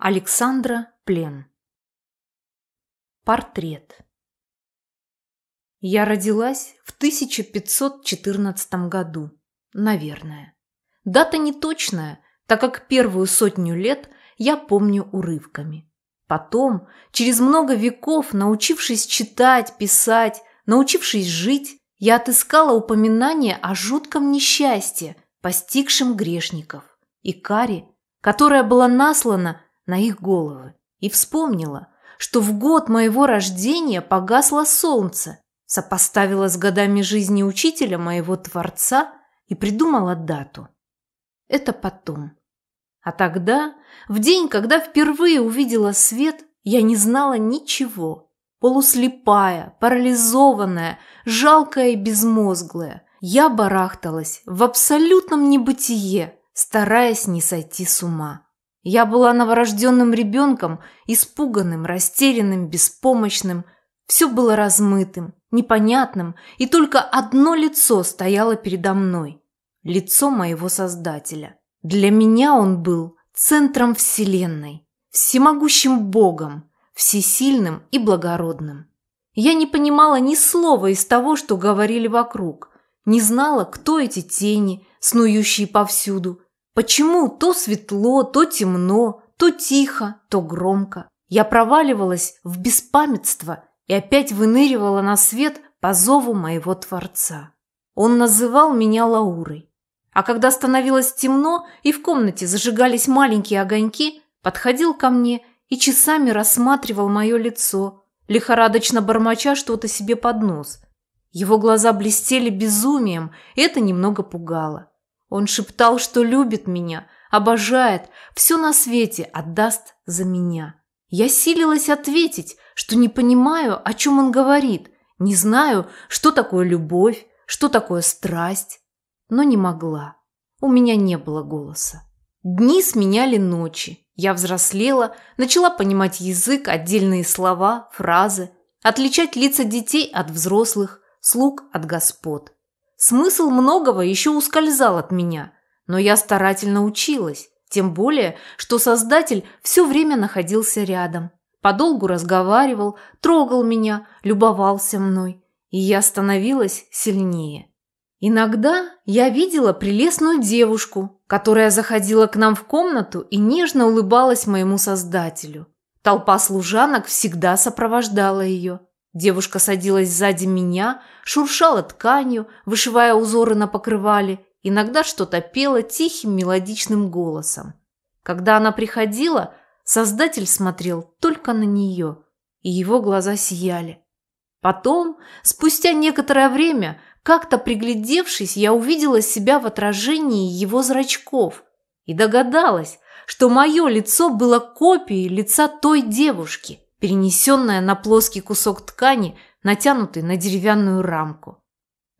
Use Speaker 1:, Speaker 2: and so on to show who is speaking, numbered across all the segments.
Speaker 1: Александра Плен. Портрет. Я родилась в 1514 году, наверное. Дата не точная, так как первую сотню лет я помню урывками. Потом, через много веков, научившись читать, писать, научившись жить, я отыскала упоминание о жутком несчастье, постигшем грешников, и каре, которая была наслана на их головы и вспомнила, что в год моего рождения погасло солнце, сопоставила с годами жизни учителя моего Творца и придумала дату. Это потом. А тогда, в день, когда впервые увидела свет, я не знала ничего. Полуслепая, парализованная, жалкая и безмозглая, я барахталась в абсолютном небытие, стараясь не сойти с ума. Я была новорожденным ребенком, испуганным, растерянным, беспомощным. Все было размытым, непонятным, и только одно лицо стояло передо мной. Лицо моего Создателя. Для меня он был центром Вселенной, всемогущим Богом, всесильным и благородным. Я не понимала ни слова из того, что говорили вокруг, не знала, кто эти тени, снующие повсюду, Почему то светло, то темно, то тихо, то громко? Я проваливалась в беспамятство и опять выныривала на свет по зову моего Творца. Он называл меня Лаурой. А когда становилось темно и в комнате зажигались маленькие огоньки, подходил ко мне и часами рассматривал мое лицо, лихорадочно бормоча что-то себе под нос. Его глаза блестели безумием, и это немного пугало. Он шептал, что любит меня, обожает, все на свете отдаст за меня. Я силилась ответить, что не понимаю, о чем он говорит, не знаю, что такое любовь, что такое страсть, но не могла. У меня не было голоса. Дни сменяли ночи. Я взрослела, начала понимать язык, отдельные слова, фразы, отличать лица детей от взрослых, слуг от господ. Смысл многого еще ускользал от меня, но я старательно училась, тем более, что Создатель все время находился рядом, подолгу разговаривал, трогал меня, любовался мной, и я становилась сильнее. Иногда я видела прелестную девушку, которая заходила к нам в комнату и нежно улыбалась моему Создателю. Толпа служанок всегда сопровождала ее. Девушка садилась сзади меня, шуршала тканью, вышивая узоры на покрывале, иногда что-то пела тихим мелодичным голосом. Когда она приходила, Создатель смотрел только на нее, и его глаза сияли. Потом, спустя некоторое время, как-то приглядевшись, я увидела себя в отражении его зрачков и догадалась, что мое лицо было копией лица той девушки – перенесенная на плоский кусок ткани, натянутый на деревянную рамку.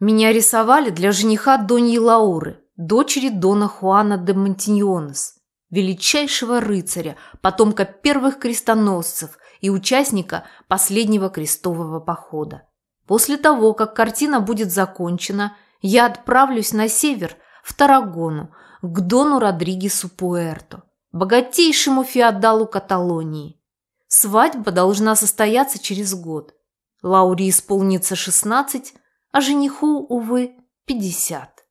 Speaker 1: Меня рисовали для жениха Доньи Лауры, дочери Дона Хуана де Монтиньонес, величайшего рыцаря, потомка первых крестоносцев и участника последнего крестового похода. После того, как картина будет закончена, я отправлюсь на север, в Тарагону, к Дону Родригесу Пуэрто, богатейшему феодалу Каталонии. Свадьба должна состояться через год. Лауре исполнится 16, а жениху, увы, 50.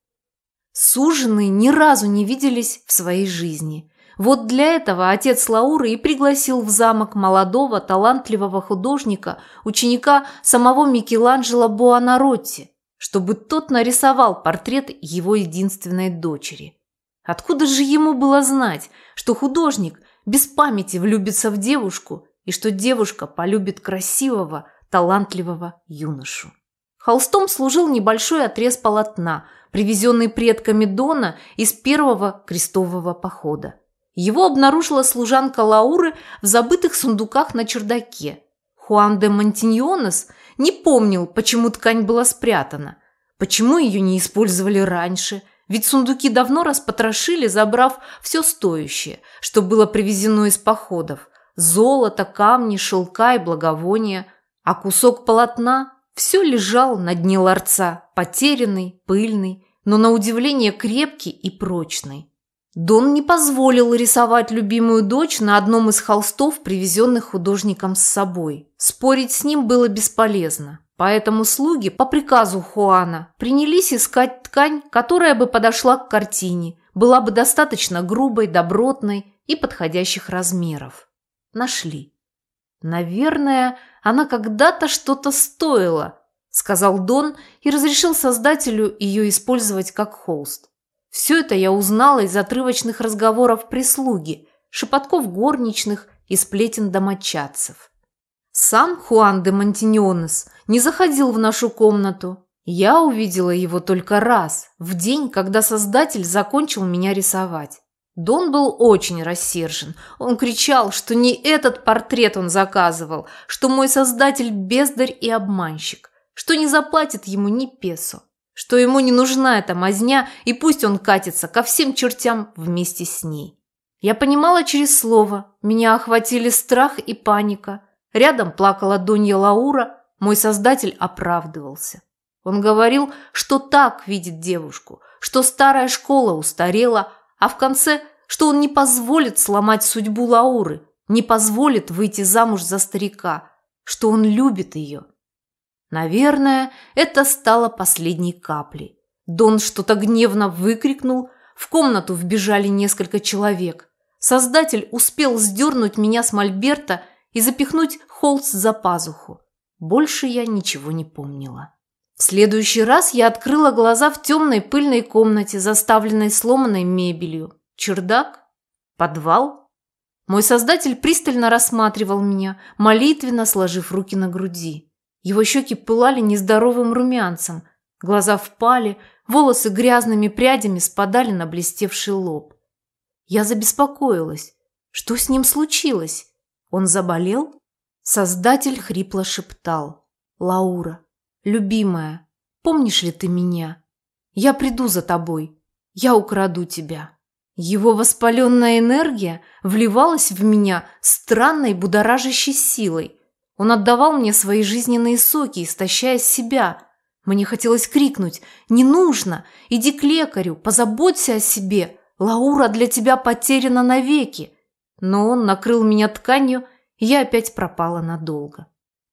Speaker 1: Суженые ни разу не виделись в своей жизни. Вот для этого отец Лауры и пригласил в замок молодого, талантливого художника, ученика самого Микеланджело Буонаротти, чтобы тот нарисовал портрет его единственной дочери. Откуда же ему было знать, что художник без памяти влюбится в девушку и что девушка полюбит красивого, талантливого юношу. Холстом служил небольшой отрез полотна, привезенный предками Дона из первого крестового похода. Его обнаружила служанка Лауры в забытых сундуках на чердаке. Хуан де Монтиньонес не помнил, почему ткань была спрятана, почему ее не использовали раньше, ведь сундуки давно распотрошили, забрав все стоящее, что было привезено из походов, золото, камни, шелка и благовония, а кусок полотна все лежал на дне ларца, потерянный, пыльный, но на удивление крепкий и прочный. Дон не позволил рисовать любимую дочь на одном из холстов, привезенных художником с собой. Спорить с ним было бесполезно. Поэтому слуги по приказу Хуана принялись искать ткань, которая бы подошла к картине, была бы достаточно грубой, добротной и подходящих размеров. Нашли. «Наверное, она когда-то что-то стоила», – сказал Дон и разрешил создателю ее использовать как холст. Все это я узнала из отрывочных разговоров прислуги, шепотков горничных и сплетен домочадцев. Сам Хуан де Монтиньонес не заходил в нашу комнату. Я увидела его только раз, в день, когда создатель закончил меня рисовать. Дон был очень рассержен. Он кричал, что не этот портрет он заказывал, что мой создатель бездарь и обманщик, что не заплатит ему ни песо, что ему не нужна эта мазня, и пусть он катится ко всем чертям вместе с ней. Я понимала через слово, меня охватили страх и паника. Рядом плакала Донья Лаура, мой создатель оправдывался. Он говорил, что так видит девушку, что старая школа устарела, а в конце, что он не позволит сломать судьбу Лауры, не позволит выйти замуж за старика, что он любит ее. Наверное, это стало последней каплей. Дон что-то гневно выкрикнул, в комнату вбежали несколько человек. Создатель успел сдернуть меня с мольберта и запихнуть холст за пазуху. Больше я ничего не помнила. В следующий раз я открыла глаза в темной пыльной комнате, заставленной сломанной мебелью. Чердак? Подвал? Мой создатель пристально рассматривал меня, молитвенно сложив руки на груди. Его щеки пылали нездоровым румянцем, глаза впали, волосы грязными прядями спадали на блестевший лоб. Я забеспокоилась. Что с ним случилось? Он заболел? Создатель хрипло шептал. «Лаура, любимая, помнишь ли ты меня? Я приду за тобой. Я украду тебя». Его воспаленная энергия вливалась в меня странной будоражащей силой. Он отдавал мне свои жизненные соки, истощая себя. Мне хотелось крикнуть «Не нужно! Иди к лекарю, позаботься о себе! Лаура для тебя потеряна навеки!» Но он накрыл меня тканью я опять пропала надолго.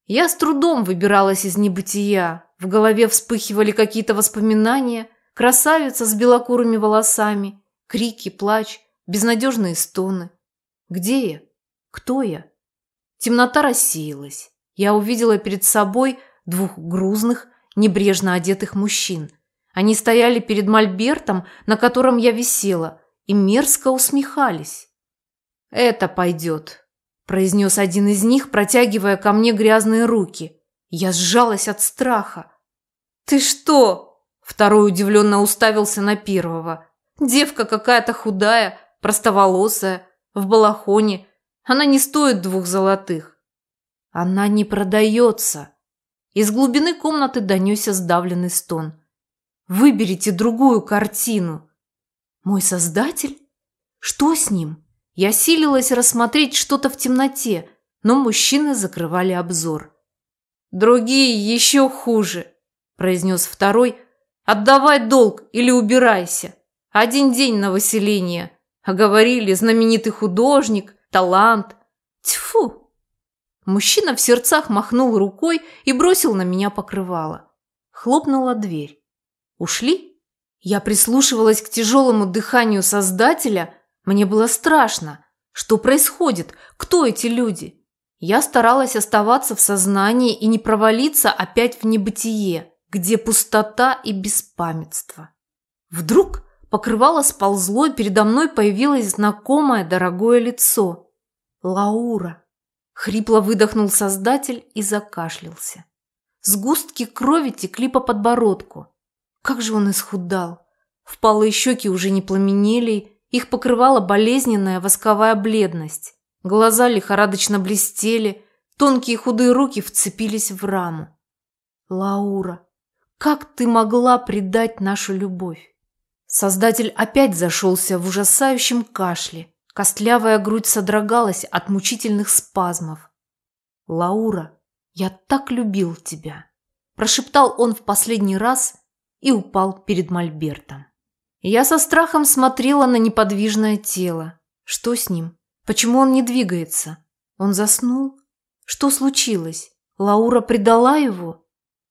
Speaker 1: Я с трудом выбиралась из небытия. В голове вспыхивали какие-то воспоминания. Красавица с белокурыми волосами. Крики, плач, безнадежные стоны. Где я? Кто я? Темнота рассеялась. Я увидела перед собой двух грузных, небрежно одетых мужчин. Они стояли перед мольбертом, на котором я висела, и мерзко усмехались. «Это пойдет», произнес один из них, протягивая ко мне грязные руки. Я сжалась от страха. «Ты что?» Второй удивленно уставился на первого. «Девка какая-то худая, простоволосая, в балахоне. Она не стоит двух золотых». «Она не продается». Из глубины комнаты донесся сдавленный стон. «Выберите другую картину». «Мой создатель? Что с ним?» Я силилась рассмотреть что-то в темноте, но мужчины закрывали обзор. «Другие еще хуже», – произнес второй. «Отдавай долг или убирайся. Один день на выселение. А говорили, знаменитый художник, талант. Тьфу!» Мужчина в сердцах махнул рукой и бросил на меня покрывало. Хлопнула дверь. «Ушли?» Я прислушивалась к тяжелому дыханию Создателя – мне было страшно. Что происходит? Кто эти люди? Я старалась оставаться в сознании и не провалиться опять в небытие, где пустота и беспамятство. Вдруг покрывало сползло, и передо мной появилось знакомое дорогое лицо. Лаура. Хрипло выдохнул создатель и закашлялся. Сгустки крови текли по подбородку. Как же он исхудал. Впалые щеки уже не пламенели, их покрывала болезненная восковая бледность. Глаза лихорадочно блестели, тонкие худые руки вцепились в раму. «Лаура, как ты могла предать нашу любовь?» Создатель опять зашелся в ужасающем кашле. Костлявая грудь содрогалась от мучительных спазмов. «Лаура, я так любил тебя!» Прошептал он в последний раз и упал перед Мольбертом. Я со страхом смотрела на неподвижное тело. Что с ним? Почему он не двигается? Он заснул? Что случилось? Лаура предала его?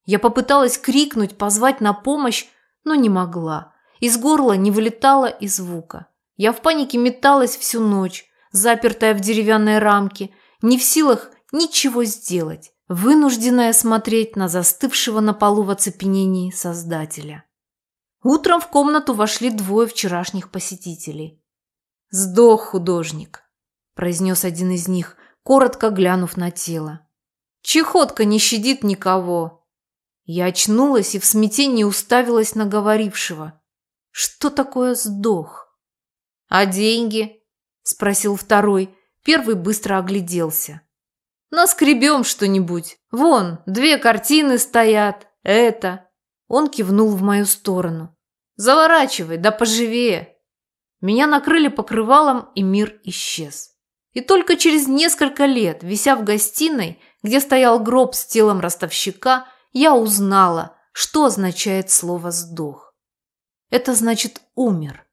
Speaker 1: Я попыталась крикнуть, позвать на помощь, но не могла. Из горла не вылетало и звука. Я в панике металась всю ночь, запертая в деревянной рамке, не в силах ничего сделать, вынужденная смотреть на застывшего на полу в оцепенении Создателя. Утром в комнату вошли двое вчерашних посетителей. «Сдох художник», – произнес один из них, коротко глянув на тело. «Чехотка не щадит никого». Я очнулась и в смятении уставилась на говорившего. «Что такое сдох?» «А деньги?» – спросил второй. Первый быстро огляделся. «Наскребем что-нибудь. Вон, две картины стоят. Это...» Он кивнул в мою сторону. «Заворачивай, да поживее!» Меня накрыли покрывалом, и мир исчез. И только через несколько лет, вися в гостиной, где стоял гроб с телом ростовщика, я узнала, что означает слово «сдох». Это значит «умер».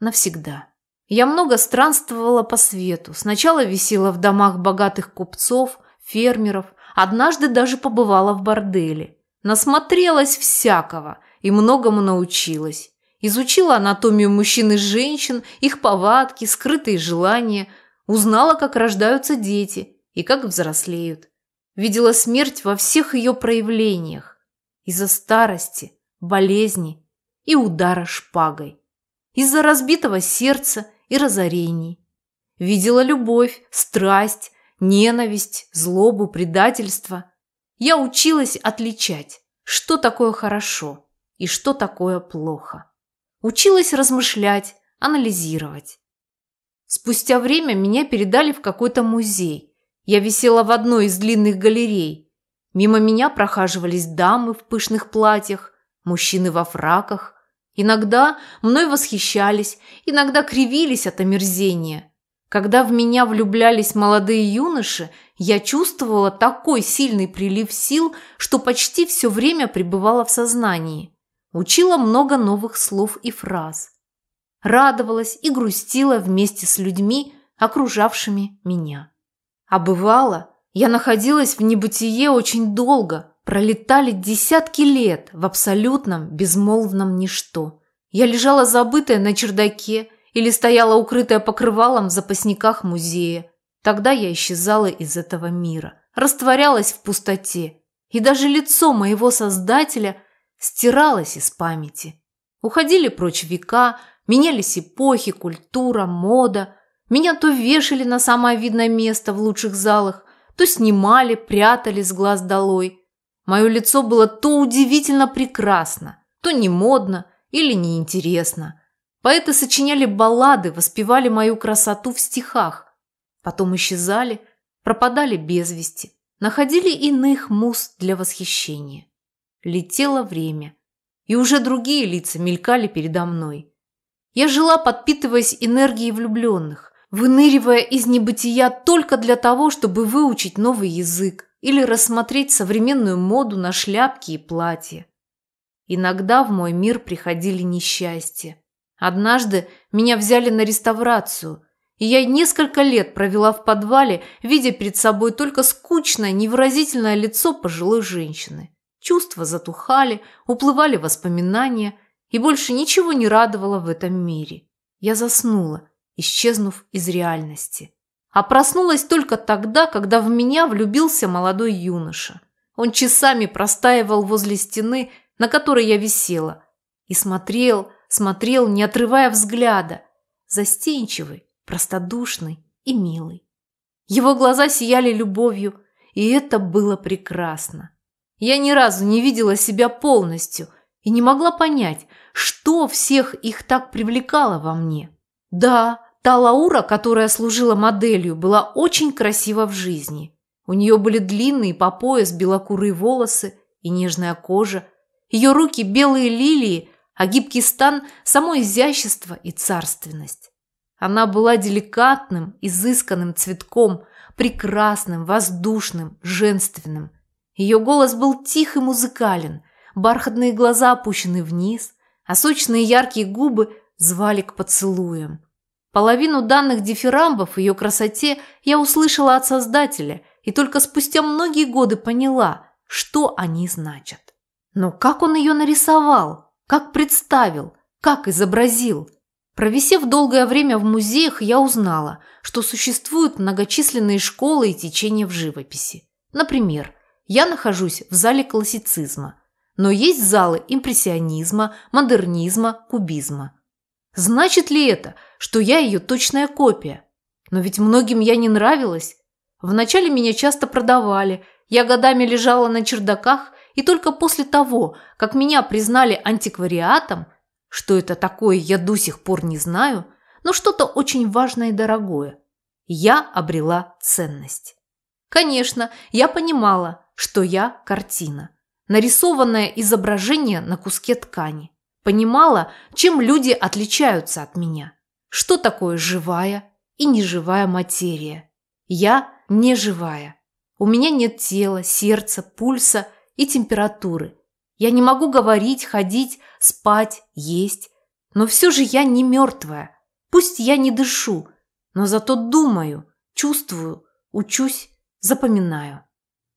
Speaker 1: Навсегда. Я много странствовала по свету. Сначала висела в домах богатых купцов, фермеров, однажды даже побывала в борделе. Насмотрелась всякого и многому научилась. Изучила анатомию мужчин и женщин, их повадки, скрытые желания, узнала, как рождаются дети и как взрослеют. Видела смерть во всех ее проявлениях. Из-за старости, болезни и удара шпагой. Из-за разбитого сердца и разорений. Видела любовь, страсть, ненависть, злобу, предательство. Я училась отличать, что такое хорошо и что такое плохо. Училась размышлять, анализировать. Спустя время меня передали в какой-то музей. Я висела в одной из длинных галерей. Мимо меня прохаживались дамы в пышных платьях, мужчины во фраках. Иногда мной восхищались, иногда кривились от омерзения – когда в меня влюблялись молодые юноши, я чувствовала такой сильный прилив сил, что почти все время пребывала в сознании. Учила много новых слов и фраз. Радовалась и грустила вместе с людьми, окружавшими меня. А бывало, я находилась в небытие очень долго, пролетали десятки лет в абсолютном безмолвном ничто. Я лежала забытая на чердаке, или стояла укрытая покрывалом в запасниках музея. Тогда я исчезала из этого мира, растворялась в пустоте, и даже лицо моего создателя стиралось из памяти. Уходили прочь века, менялись эпохи, культура, мода. Меня то вешали на самое видное место в лучших залах, то снимали, прятали с глаз долой. Мое лицо было то удивительно прекрасно, то не модно или неинтересно. Поэты сочиняли баллады, воспевали мою красоту в стихах. Потом исчезали, пропадали без вести, находили иных муз для восхищения. Летело время, и уже другие лица мелькали передо мной. Я жила, подпитываясь энергией влюбленных, выныривая из небытия только для того, чтобы выучить новый язык или рассмотреть современную моду на шляпки и платья. Иногда в мой мир приходили несчастья. Однажды меня взяли на реставрацию, и я несколько лет провела в подвале, видя перед собой только скучное, невыразительное лицо пожилой женщины. Чувства затухали, уплывали воспоминания, и больше ничего не радовало в этом мире. Я заснула, исчезнув из реальности. А проснулась только тогда, когда в меня влюбился молодой юноша. Он часами простаивал возле стены, на которой я висела, и смотрел, смотрел, не отрывая взгляда, застенчивый, простодушный и милый. Его глаза сияли любовью, и это было прекрасно. Я ни разу не видела себя полностью и не могла понять, что всех их так привлекало во мне. Да, та Лаура, которая служила моделью, была очень красива в жизни. У нее были длинные по пояс белокурые волосы и нежная кожа. Ее руки белые лилии а гибкий стан – само изящество и царственность. Она была деликатным, изысканным цветком, прекрасным, воздушным, женственным. Ее голос был тих и музыкален, бархатные глаза опущены вниз, а сочные яркие губы звали к поцелуям. Половину данных дифирамбов ее красоте я услышала от Создателя и только спустя многие годы поняла, что они значат. Но как он ее нарисовал? Как представил? Как изобразил? Провисев долгое время в музеях, я узнала, что существуют многочисленные школы и течения в живописи. Например, я нахожусь в зале классицизма, но есть залы импрессионизма, модернизма, кубизма. Значит ли это, что я ее точная копия? Но ведь многим я не нравилась. Вначале меня часто продавали, я годами лежала на чердаках, и только после того, как меня признали антиквариатом, что это такое, я до сих пор не знаю, но что-то очень важное и дорогое. Я обрела ценность. Конечно, я понимала, что я картина. Нарисованное изображение на куске ткани. Понимала, чем люди отличаются от меня. Что такое живая и неживая материя. Я не живая. У меня нет тела, сердца, пульса и температуры. Я не могу говорить, ходить, спать, есть. Но все же я не мертвая. Пусть я не дышу, но зато думаю, чувствую, учусь, запоминаю.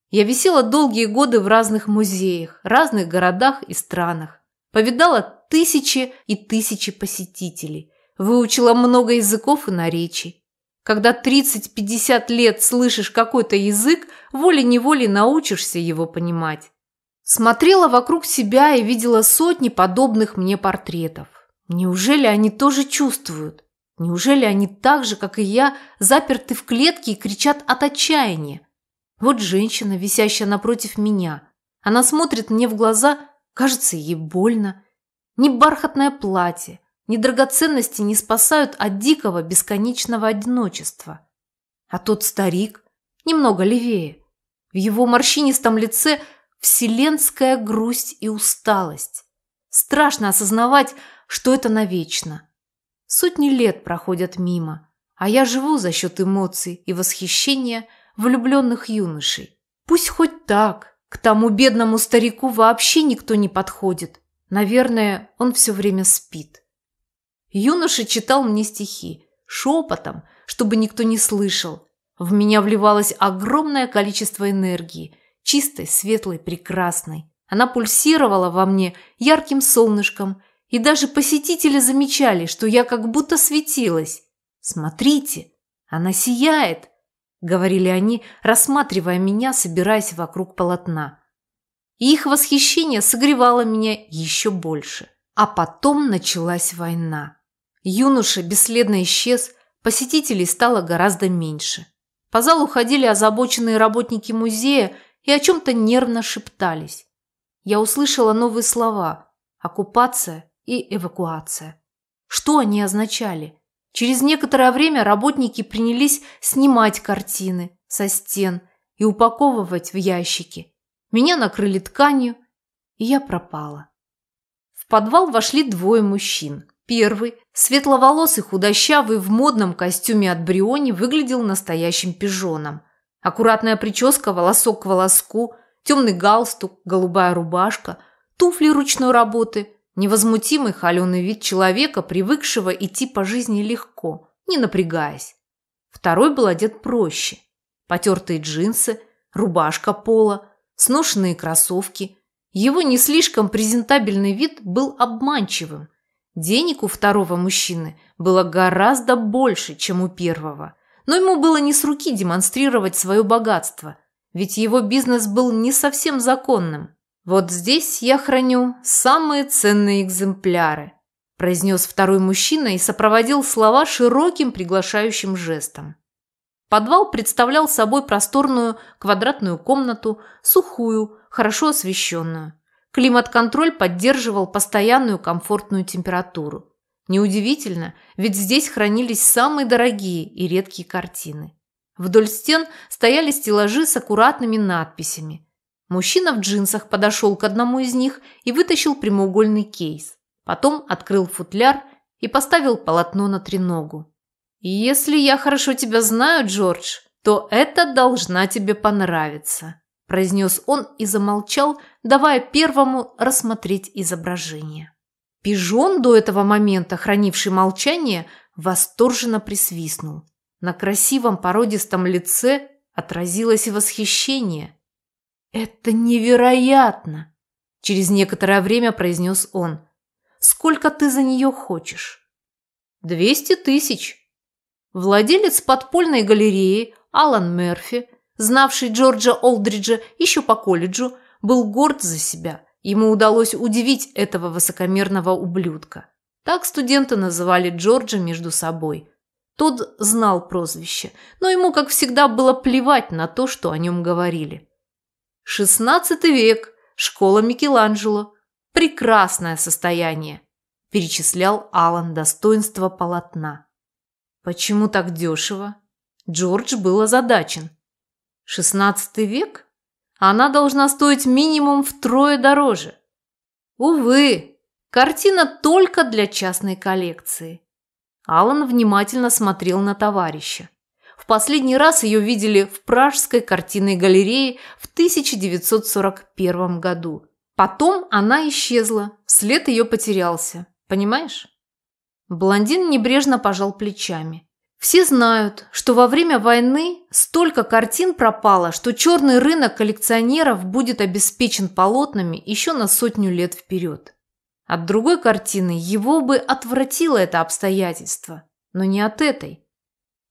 Speaker 1: Я висела долгие годы в разных музеях, разных городах и странах. Повидала тысячи и тысячи посетителей. Выучила много языков и наречий. Когда 30-50 лет слышишь какой-то язык, волей-неволей научишься его понимать. Смотрела вокруг себя и видела сотни подобных мне портретов. Неужели они тоже чувствуют? Неужели они так же, как и я, заперты в клетке и кричат от отчаяния? Вот женщина, висящая напротив меня. Она смотрит мне в глаза, кажется, ей больно. Ни бархатное платье, ни драгоценности не спасают от дикого бесконечного одиночества. А тот старик немного левее. В его морщинистом лице – вселенская грусть и усталость. Страшно осознавать, что это навечно. Сотни лет проходят мимо, а я живу за счет эмоций и восхищения влюбленных юношей. Пусть хоть так, к тому бедному старику вообще никто не подходит. Наверное, он все время спит. Юноша читал мне стихи, шепотом, чтобы никто не слышал. В меня вливалось огромное количество энергии – чистой, светлой, прекрасной. Она пульсировала во мне ярким солнышком, и даже посетители замечали, что я как будто светилась. «Смотрите, она сияет!» – говорили они, рассматривая меня, собираясь вокруг полотна. И их восхищение согревало меня еще больше. А потом началась война. Юноша бесследно исчез, посетителей стало гораздо меньше. По залу ходили озабоченные работники музея и о чем-то нервно шептались. Я услышала новые слова – оккупация и эвакуация. Что они означали? Через некоторое время работники принялись снимать картины со стен и упаковывать в ящики. Меня накрыли тканью, и я пропала. В подвал вошли двое мужчин. Первый, светловолосый худощавый в модном костюме от Бриони, выглядел настоящим пижоном – Аккуратная прическа, волосок к волоску, темный галстук, голубая рубашка, туфли ручной работы, невозмутимый холеный вид человека, привыкшего идти по жизни легко, не напрягаясь. Второй был одет проще. Потертые джинсы, рубашка пола, сношенные кроссовки. Его не слишком презентабельный вид был обманчивым. Денег у второго мужчины было гораздо больше, чем у первого – но ему было не с руки демонстрировать свое богатство, ведь его бизнес был не совсем законным. «Вот здесь я храню самые ценные экземпляры», произнес второй мужчина и сопроводил слова широким приглашающим жестом. Подвал представлял собой просторную квадратную комнату, сухую, хорошо освещенную. Климат-контроль поддерживал постоянную комфортную температуру. Неудивительно, ведь здесь хранились самые дорогие и редкие картины. Вдоль стен стояли стеллажи с аккуратными надписями. Мужчина в джинсах подошел к одному из них и вытащил прямоугольный кейс. Потом открыл футляр и поставил полотно на треногу. «Если я хорошо тебя знаю, Джордж, то это должна тебе понравиться», произнес он и замолчал, давая первому рассмотреть изображение. Пижон, до этого момента хранивший молчание, восторженно присвистнул. На красивом породистом лице отразилось восхищение. «Это невероятно!» – через некоторое время произнес он. «Сколько ты за нее хочешь?» «Двести тысяч!» Владелец подпольной галереи Алан Мерфи, знавший Джорджа Олдриджа еще по колледжу, был горд за себя. Ему удалось удивить этого высокомерного ублюдка. Так студенты называли Джорджа между собой. Тот знал прозвище, но ему, как всегда, было плевать на то, что о нем говорили. «Шестнадцатый век, школа Микеланджело. Прекрасное состояние», – перечислял Алан достоинства полотна. «Почему так дешево?» Джордж был озадачен. «Шестнадцатый век? Она должна стоить минимум втрое дороже». «Увы, картина только для частной коллекции». Алан внимательно смотрел на товарища. В последний раз ее видели в Пражской картинной галерее в 1941 году. Потом она исчезла, след ее потерялся. Понимаешь? Блондин небрежно пожал плечами. Все знают, что во время войны столько картин пропало, что черный рынок коллекционеров будет обеспечен полотнами еще на сотню лет вперед. От другой картины его бы отвратило это обстоятельство, но не от этой.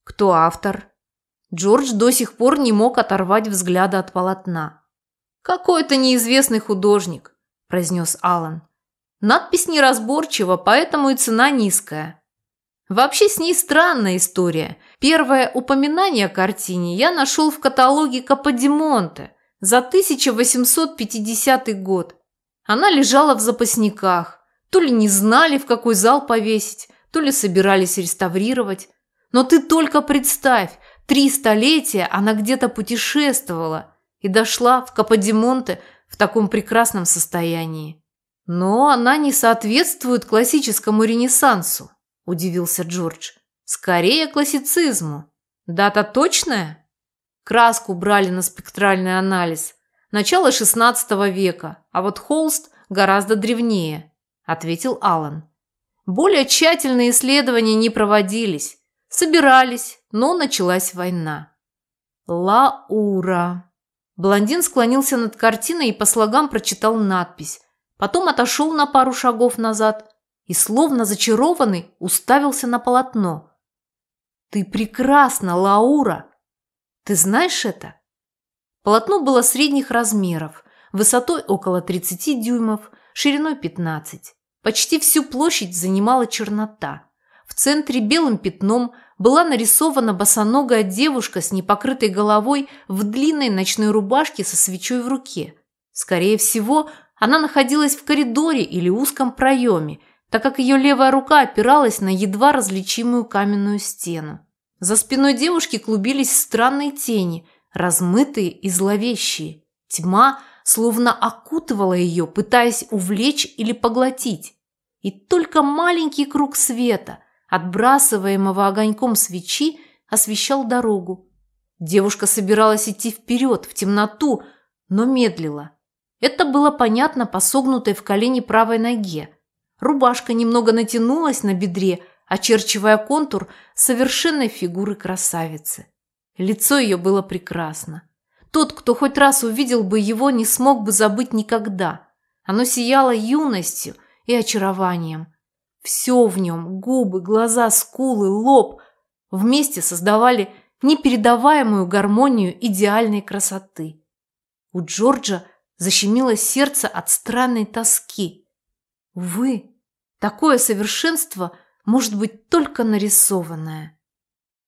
Speaker 1: Кто автор? Джордж до сих пор не мог оторвать взгляда от полотна. «Какой-то неизвестный художник», – произнес Алан. «Надпись неразборчива, поэтому и цена низкая». Вообще с ней странная история. Первое упоминание о картине я нашел в каталоге Каподимонте за 1850 год. Она лежала в запасниках. То ли не знали, в какой зал повесить, то ли собирались реставрировать. Но ты только представь, три столетия она где-то путешествовала и дошла в Каподимонте в таком прекрасном состоянии. Но она не соответствует классическому ренессансу, удивился Джордж. Скорее классицизму. Дата точная? Краску брали на спектральный анализ. Начало XVI века, а вот холст гораздо древнее, ответил Алан. Более тщательные исследования не проводились. Собирались, но началась война. Лаура. Блондин склонился над картиной и по слогам прочитал надпись. Потом отошел на пару шагов назад и, словно зачарованный, уставился на полотно. «Ты прекрасна, Лаура! Ты знаешь это?» Полотно было средних размеров, высотой около 30 дюймов, шириной 15. Почти всю площадь занимала чернота. В центре белым пятном была нарисована босоногая девушка с непокрытой головой в длинной ночной рубашке со свечой в руке. Скорее всего, она находилась в коридоре или узком проеме, так как ее левая рука опиралась на едва различимую каменную стену. За спиной девушки клубились странные тени, размытые и зловещие. Тьма словно окутывала ее, пытаясь увлечь или поглотить. И только маленький круг света, отбрасываемого огоньком свечи, освещал дорогу. Девушка собиралась идти вперед, в темноту, но медлила. Это было понятно по согнутой в колени правой ноге. Рубашка немного натянулась на бедре, очерчивая контур совершенной фигуры красавицы. Лицо ее было прекрасно. Тот, кто хоть раз увидел бы его, не смог бы забыть никогда. Оно сияло юностью и очарованием. Все в нем – губы, глаза, скулы, лоб – вместе создавали непередаваемую гармонию идеальной красоты. У Джорджа защемило сердце от странной тоски. Вы, такое совершенство может быть только нарисованное.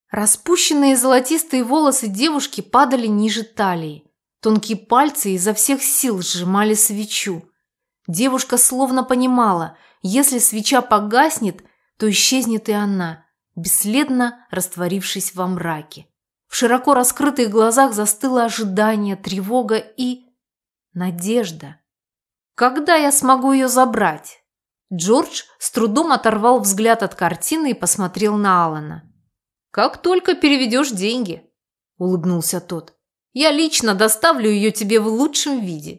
Speaker 1: Распущенные золотистые волосы девушки падали ниже талии. Тонкие пальцы изо всех сил сжимали свечу. Девушка словно понимала, если свеча погаснет, то исчезнет и она, бесследно растворившись во мраке. В широко раскрытых глазах застыло ожидание, тревога и... надежда. Когда я смогу ее забрать? Джордж с трудом оторвал взгляд от картины и посмотрел на Алана. «Как только переведешь деньги», – улыбнулся тот. «Я лично доставлю ее тебе в лучшем виде.